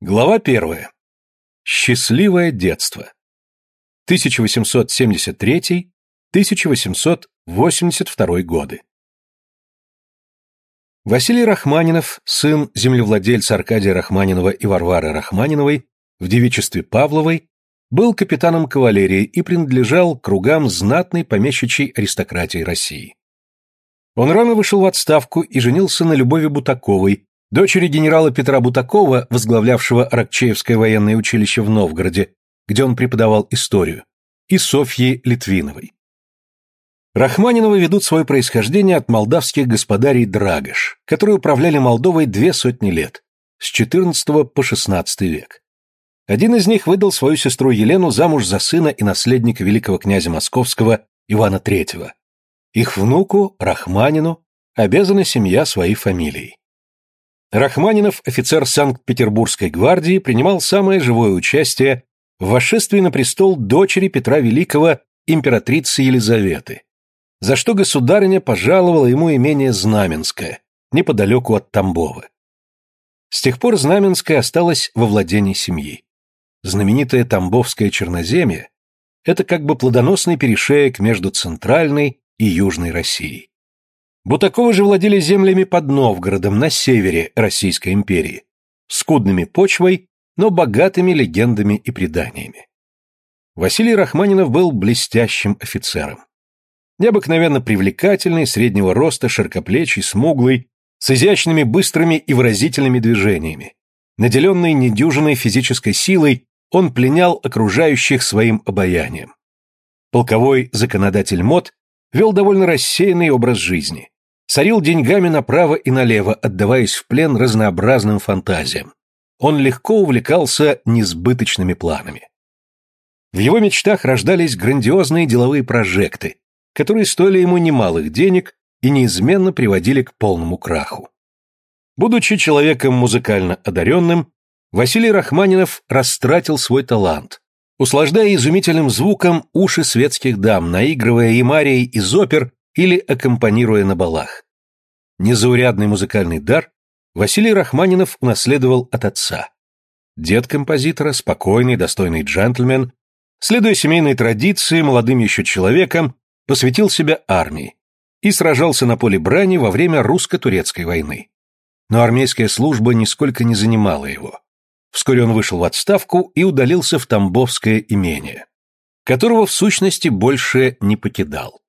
Глава первая. Счастливое детство. 1873-1882 годы. Василий Рахманинов, сын землевладельца Аркадия Рахманинова и Варвары Рахманиновой, в девичестве Павловой, был капитаном кавалерии и принадлежал кругам знатной помещичьей аристократии России. Он рано вышел в отставку и женился на Любови Бутаковой, дочери генерала Петра Бутакова, возглавлявшего Аракчеевское военное училище в Новгороде, где он преподавал историю, и Софьи Литвиновой. Рахманиновы ведут свое происхождение от молдавских господарей Драгош, которые управляли Молдовой две сотни лет, с XIV по XVI век. Один из них выдал свою сестру Елену замуж за сына и наследника великого князя Московского Ивана III. Их внуку, Рахманину, обязана семья своей фамилией. Рахманинов, офицер Санкт-Петербургской гвардии, принимал самое живое участие в восшествии на престол дочери Петра Великого, императрицы Елизаветы, за что государыня пожаловала ему имение Знаменское, неподалеку от Тамбова. С тех пор Знаменское осталось во владении семьи. Знаменитое Тамбовское черноземье – это как бы плодоносный перешеек между Центральной и Южной Россией. Бутаковы же владели землями под Новгородом на севере Российской империи, скудными почвой, но богатыми легендами и преданиями. Василий Рахманинов был блестящим офицером. Необыкновенно привлекательный, среднего роста, широкоплечий, смуглый, с изящными, быстрыми и выразительными движениями. Наделенный недюжиной физической силой, он пленял окружающих своим обаянием. Полковой законодатель мод вел довольно рассеянный образ жизни. Сорил деньгами направо и налево, отдаваясь в плен разнообразным фантазиям. Он легко увлекался несбыточными планами. В его мечтах рождались грандиозные деловые прожекты, которые стоили ему немалых денег и неизменно приводили к полному краху. Будучи человеком музыкально одаренным, Василий Рахманинов растратил свой талант, услаждая изумительным звуком уши светских дам, наигрывая им арии из опер или аккомпанируя на балах. Незаурядный музыкальный дар Василий Рахманинов унаследовал от отца. Дед композитора, спокойный, достойный джентльмен, следуя семейной традиции, молодым еще человеком, посвятил себя армии и сражался на поле брани во время русско-турецкой войны. Но армейская служба нисколько не занимала его. Вскоре он вышел в отставку и удалился в Тамбовское имение, которого в сущности больше не покидал.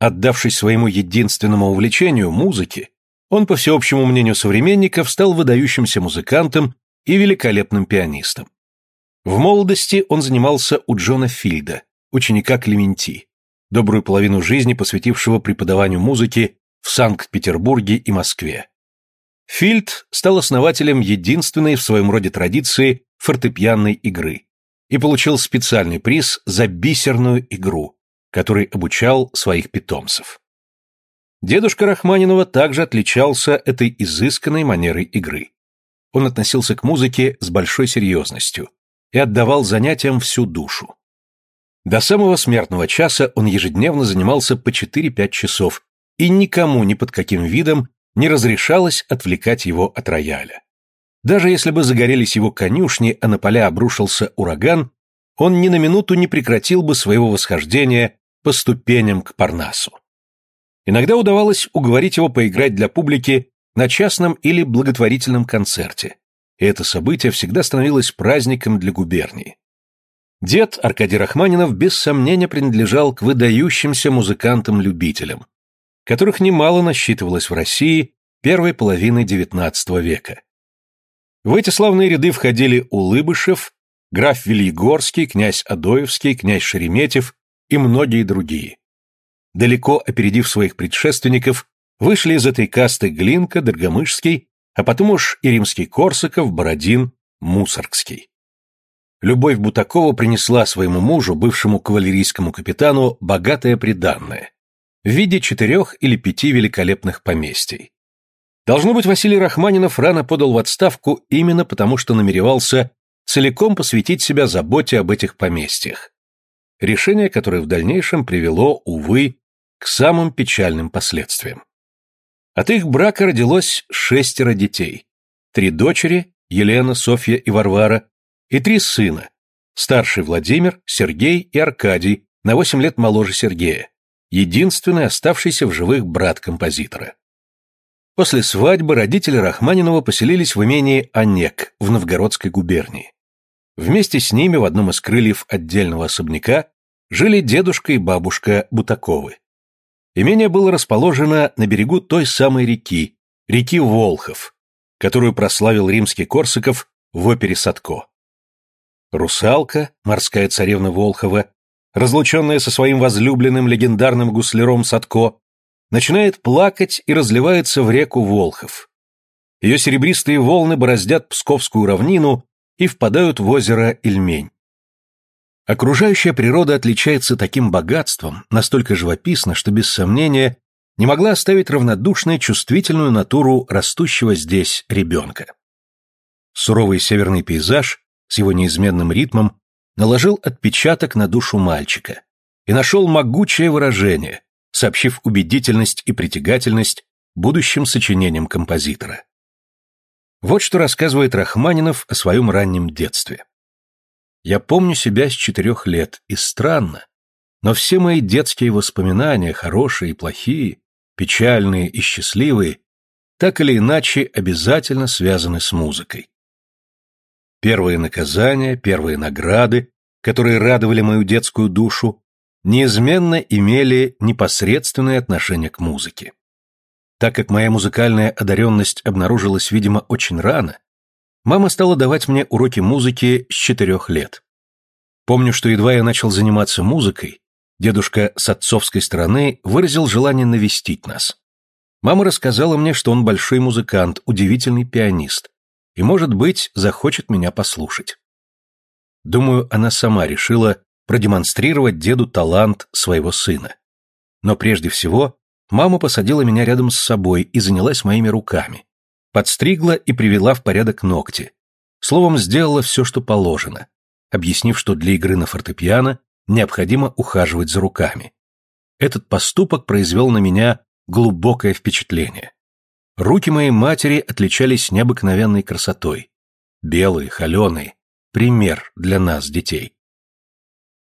Отдавшись своему единственному увлечению, музыке, он, по всеобщему мнению современников, стал выдающимся музыкантом и великолепным пианистом. В молодости он занимался у Джона Фильда, ученика Клементи, добрую половину жизни посвятившего преподаванию музыки в Санкт-Петербурге и Москве. Фильд стал основателем единственной в своем роде традиции фортепианной игры и получил специальный приз за бисерную игру, который обучал своих питомцев. Дедушка Рахманинова также отличался этой изысканной манерой игры. Он относился к музыке с большой серьезностью и отдавал занятиям всю душу. До самого смертного часа он ежедневно занимался по 4-5 часов и никому ни под каким видом не разрешалось отвлекать его от рояля. Даже если бы загорелись его конюшни, а на поля обрушился ураган, он ни на минуту не прекратил бы своего восхождения по ступеням к Парнасу. Иногда удавалось уговорить его поиграть для публики на частном или благотворительном концерте, и это событие всегда становилось праздником для губернии. Дед Аркадий Рахманинов без сомнения принадлежал к выдающимся музыкантам-любителям, которых немало насчитывалось в России первой половины XIX века. В эти славные ряды входили Улыбышев, граф Вильегорский, князь Адоевский, князь Шереметьев и многие другие. Далеко опередив своих предшественников, вышли из этой касты Глинка, Доргомышский, а потом уж и римский Корсаков, Бородин, Мусоргский. Любовь Бутакова принесла своему мужу, бывшему кавалерийскому капитану, богатое приданное в виде четырех или пяти великолепных поместий. Должно быть, Василий Рахманинов рано подал в отставку именно потому, что намеревался целиком посвятить себя заботе об этих поместьях. Решение, которое в дальнейшем привело, увы, к самым печальным последствиям. От их брака родилось шестеро детей. Три дочери Елена, Софья и Варвара, и три сына, старший Владимир, Сергей и Аркадий, на восемь лет моложе Сергея, единственный оставшийся в живых брат композитора. После свадьбы родители Рахманинова поселились в имении Онег в Новгородской губернии. Вместе с ними в одном из крыльев отдельного особняка жили дедушка и бабушка Бутаковы. Имение было расположено на берегу той самой реки, реки Волхов, которую прославил римский Корсаков в опере Садко. Русалка, морская царевна Волхова, разлученная со своим возлюбленным легендарным гусляром Садко, начинает плакать и разливается в реку Волхов. Ее серебристые волны бороздят Псковскую равнину и впадают в озеро Ильмень. Окружающая природа отличается таким богатством, настолько живописно, что без сомнения не могла оставить равнодушной чувствительную натуру растущего здесь ребенка. Суровый северный пейзаж с его неизменным ритмом наложил отпечаток на душу мальчика и нашел могучее выражение, сообщив убедительность и притягательность будущим сочинениям композитора. Вот что рассказывает Рахманинов о своем раннем детстве. «Я помню себя с четырех лет, и странно, но все мои детские воспоминания, хорошие и плохие, печальные и счастливые, так или иначе обязательно связаны с музыкой. Первые наказания, первые награды, которые радовали мою детскую душу, неизменно имели непосредственное отношение к музыке. Так как моя музыкальная одаренность обнаружилась, видимо, очень рано, мама стала давать мне уроки музыки с четырех лет. Помню, что едва я начал заниматься музыкой, дедушка с отцовской стороны выразил желание навестить нас. Мама рассказала мне, что он большой музыкант, удивительный пианист, и, может быть, захочет меня послушать. Думаю, она сама решила продемонстрировать деду талант своего сына. Но прежде всего, мама посадила меня рядом с собой и занялась моими руками. Подстригла и привела в порядок ногти. Словом, сделала все, что положено, объяснив, что для игры на фортепиано необходимо ухаживать за руками. Этот поступок произвел на меня глубокое впечатление. Руки моей матери отличались необыкновенной красотой. Белые, холеные. Пример для нас, детей.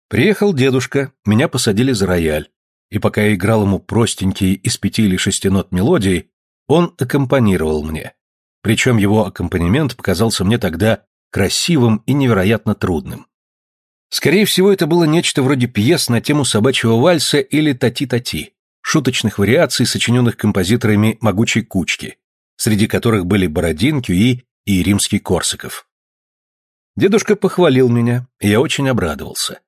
Приехал дедушка, меня посадили за рояль, и пока я играл ему простенькие из пяти или шести нот мелодии, он аккомпанировал мне. Причем его аккомпанемент показался мне тогда красивым и невероятно трудным. Скорее всего, это было нечто вроде пьес на тему собачьего вальса или «Тати-тати», шуточных вариаций, сочиненных композиторами «Могучей кучки», среди которых были Бородин, Кюи и римский Корсаков. Дедушка похвалил меня, и я очень обрадовался.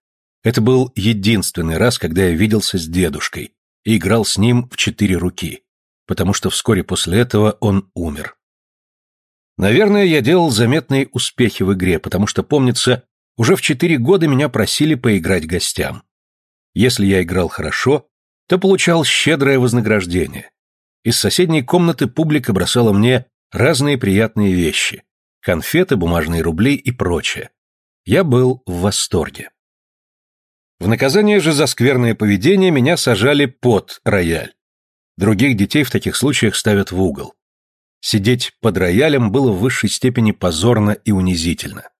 Это был единственный раз, когда я виделся с дедушкой и играл с ним в четыре руки, потому что вскоре после этого он умер. Наверное, я делал заметные успехи в игре, потому что, помнится, уже в четыре года меня просили поиграть гостям. Если я играл хорошо, то получал щедрое вознаграждение. Из соседней комнаты публика бросала мне разные приятные вещи – конфеты, бумажные рубли и прочее. Я был в восторге. В наказание же за скверное поведение меня сажали под рояль. Других детей в таких случаях ставят в угол. Сидеть под роялем было в высшей степени позорно и унизительно.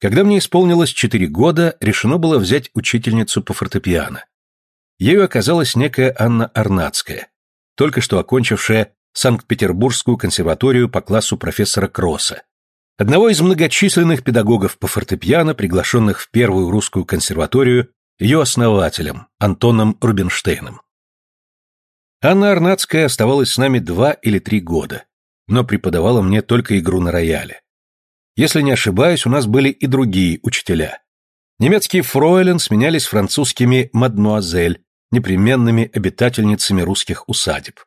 Когда мне исполнилось четыре года, решено было взять учительницу по фортепиано. Ею оказалась некая Анна Арнацкая, только что окончившая Санкт-Петербургскую консерваторию по классу профессора Кросса, одного из многочисленных педагогов по фортепиано, приглашенных в первую русскую консерваторию ее основателем, Антоном Рубинштейном. Анна Арнацкая оставалась с нами два или три года, но преподавала мне только игру на рояле. Если не ошибаюсь, у нас были и другие учителя. Немецкие фройлен сменялись французскими мадмуазель, непременными обитательницами русских усадеб.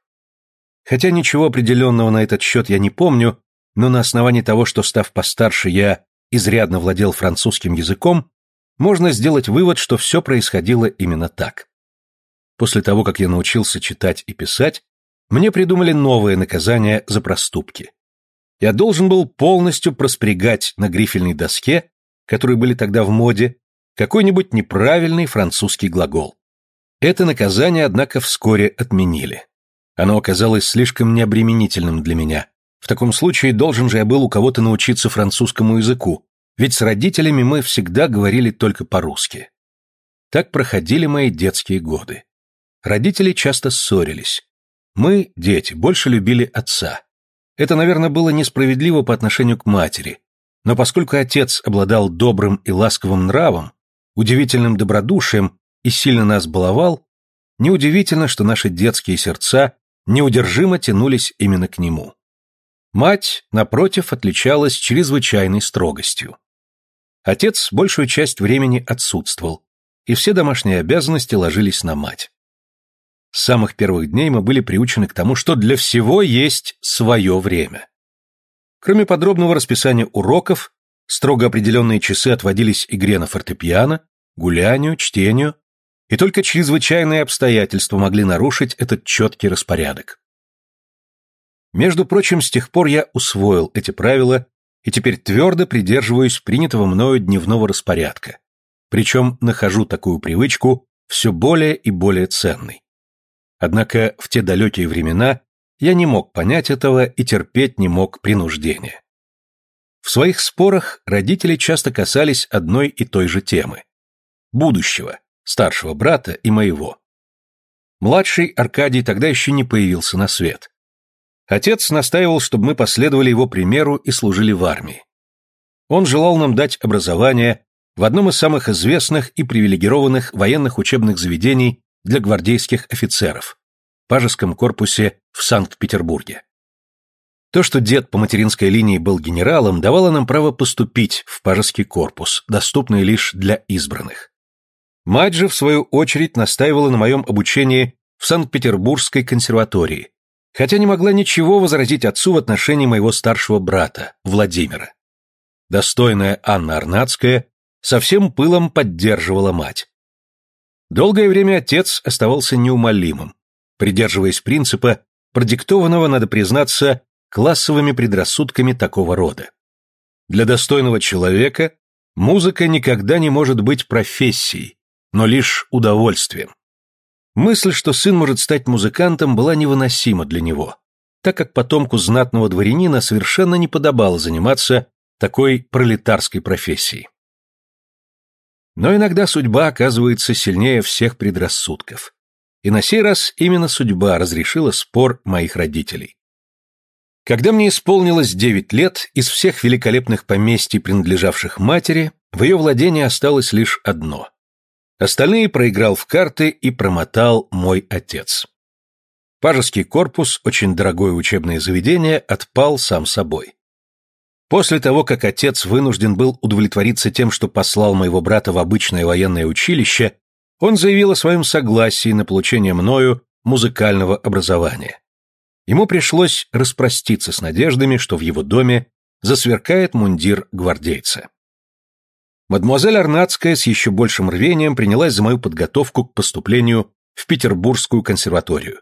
Хотя ничего определенного на этот счет я не помню, но на основании того, что, став постарше, я изрядно владел французским языком, можно сделать вывод, что все происходило именно так. После того, как я научился читать и писать, мне придумали новое наказание за проступки. Я должен был полностью проспрягать на грифельной доске, которые были тогда в моде, какой-нибудь неправильный французский глагол. Это наказание, однако, вскоре отменили. Оно оказалось слишком необременительным для меня, В таком случае должен же я был у кого-то научиться французскому языку, ведь с родителями мы всегда говорили только по-русски. Так проходили мои детские годы. Родители часто ссорились. Мы, дети, больше любили отца. Это, наверное, было несправедливо по отношению к матери, но поскольку отец обладал добрым и ласковым нравом, удивительным добродушием и сильно нас баловал, неудивительно, что наши детские сердца неудержимо тянулись именно к нему. Мать, напротив, отличалась чрезвычайной строгостью. Отец большую часть времени отсутствовал, и все домашние обязанности ложились на мать. С самых первых дней мы были приучены к тому, что для всего есть свое время. Кроме подробного расписания уроков, строго определенные часы отводились игре на фортепиано, гулянию, чтению, и только чрезвычайные обстоятельства могли нарушить этот четкий распорядок. Между прочим, с тех пор я усвоил эти правила и теперь твердо придерживаюсь принятого мною дневного распорядка, причем нахожу такую привычку все более и более ценной. Однако в те далекие времена я не мог понять этого и терпеть не мог принуждения. В своих спорах родители часто касались одной и той же темы – будущего, старшего брата и моего. Младший Аркадий тогда еще не появился на свет. Отец настаивал, чтобы мы последовали его примеру и служили в армии. Он желал нам дать образование в одном из самых известных и привилегированных военных учебных заведений для гвардейских офицеров – Пажеском корпусе в Санкт-Петербурге. То, что дед по материнской линии был генералом, давало нам право поступить в Пажеский корпус, доступный лишь для избранных. Мать же, в свою очередь, настаивала на моем обучении в Санкт-Петербургской консерватории, хотя не могла ничего возразить отцу в отношении моего старшего брата, Владимира. Достойная Анна Арнацкая со всем пылом поддерживала мать. Долгое время отец оставался неумолимым, придерживаясь принципа, продиктованного, надо признаться, классовыми предрассудками такого рода. Для достойного человека музыка никогда не может быть профессией, но лишь удовольствием. Мысль, что сын может стать музыкантом, была невыносима для него, так как потомку знатного дворянина совершенно не подобало заниматься такой пролетарской профессией. Но иногда судьба оказывается сильнее всех предрассудков. И на сей раз именно судьба разрешила спор моих родителей. Когда мне исполнилось девять лет, из всех великолепных поместий, принадлежавших матери, в ее владении осталось лишь одно. Остальные проиграл в карты и промотал мой отец. Пажеский корпус, очень дорогое учебное заведение, отпал сам собой. После того, как отец вынужден был удовлетвориться тем, что послал моего брата в обычное военное училище, он заявил о своем согласии на получение мною музыкального образования. Ему пришлось распроститься с надеждами, что в его доме засверкает мундир гвардейца. Мадемуазель Арнацкая с еще большим рвением принялась за мою подготовку к поступлению в Петербургскую консерваторию.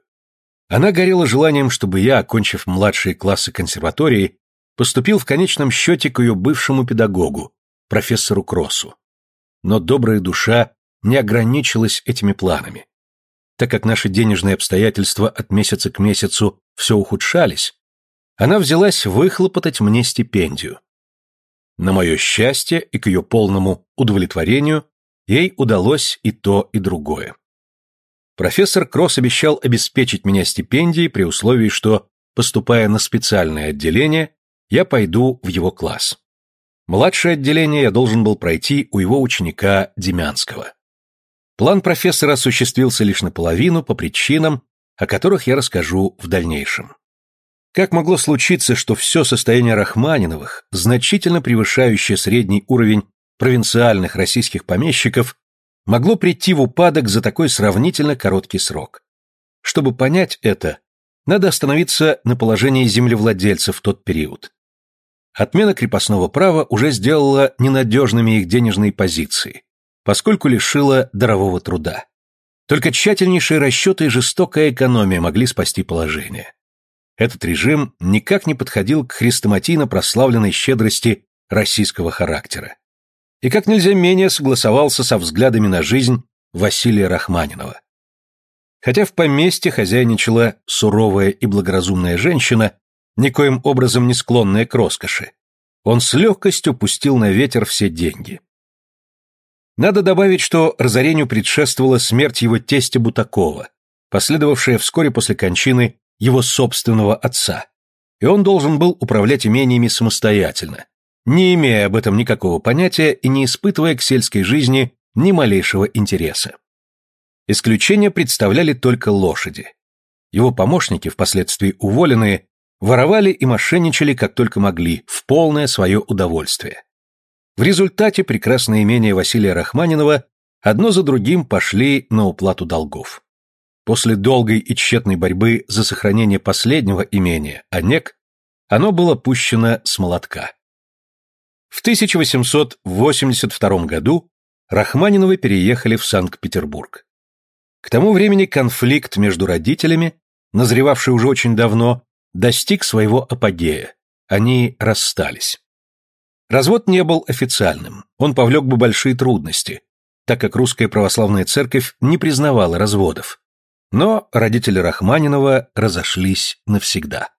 Она горела желанием, чтобы я, окончив младшие классы консерватории, поступил в конечном счете к ее бывшему педагогу, профессору Кроссу. Но добрая душа не ограничилась этими планами. Так как наши денежные обстоятельства от месяца к месяцу все ухудшались, она взялась выхлопотать мне стипендию. На мое счастье и к ее полному удовлетворению ей удалось и то, и другое. Профессор Кросс обещал обеспечить меня стипендией при условии, что, поступая на специальное отделение, я пойду в его класс. Младшее отделение я должен был пройти у его ученика Демянского. План профессора осуществился лишь наполовину по причинам, о которых я расскажу в дальнейшем. Как могло случиться, что все состояние Рахманиновых, значительно превышающее средний уровень провинциальных российских помещиков, могло прийти в упадок за такой сравнительно короткий срок? Чтобы понять это, надо остановиться на положении землевладельцев в тот период. Отмена крепостного права уже сделала ненадежными их денежные позиции, поскольку лишила дарового труда. Только тщательнейшие расчеты и жестокая экономия могли спасти положение. Этот режим никак не подходил к хрестоматийно прославленной щедрости российского характера. И как нельзя менее согласовался со взглядами на жизнь Василия Рахманинова. Хотя в поместье хозяйничала суровая и благоразумная женщина, никоим образом не склонное к роскоши, он с легкостью пустил на ветер все деньги. Надо добавить, что разорению предшествовала смерть его тестя Бутакова, последовавшая вскоре после кончины его собственного отца, и он должен был управлять имениями самостоятельно, не имея об этом никакого понятия и не испытывая к сельской жизни ни малейшего интереса. Исключение представляли только лошади. Его помощники, впоследствии уволенные, воровали и мошенничали как только могли, в полное свое удовольствие. В результате прекрасное имение Василия Рахманинова одно за другим пошли на уплату долгов. После долгой и тщетной борьбы за сохранение последнего имения, Онег, оно было пущено с молотка. В 1882 году Рахманиновы переехали в Санкт-Петербург. К тому времени конфликт между родителями, назревавший уже очень давно, достиг своего апогея. Они расстались. Развод не был официальным, он повлек бы большие трудности, так как русская православная церковь не признавала разводов. Но родители Рахманинова разошлись навсегда.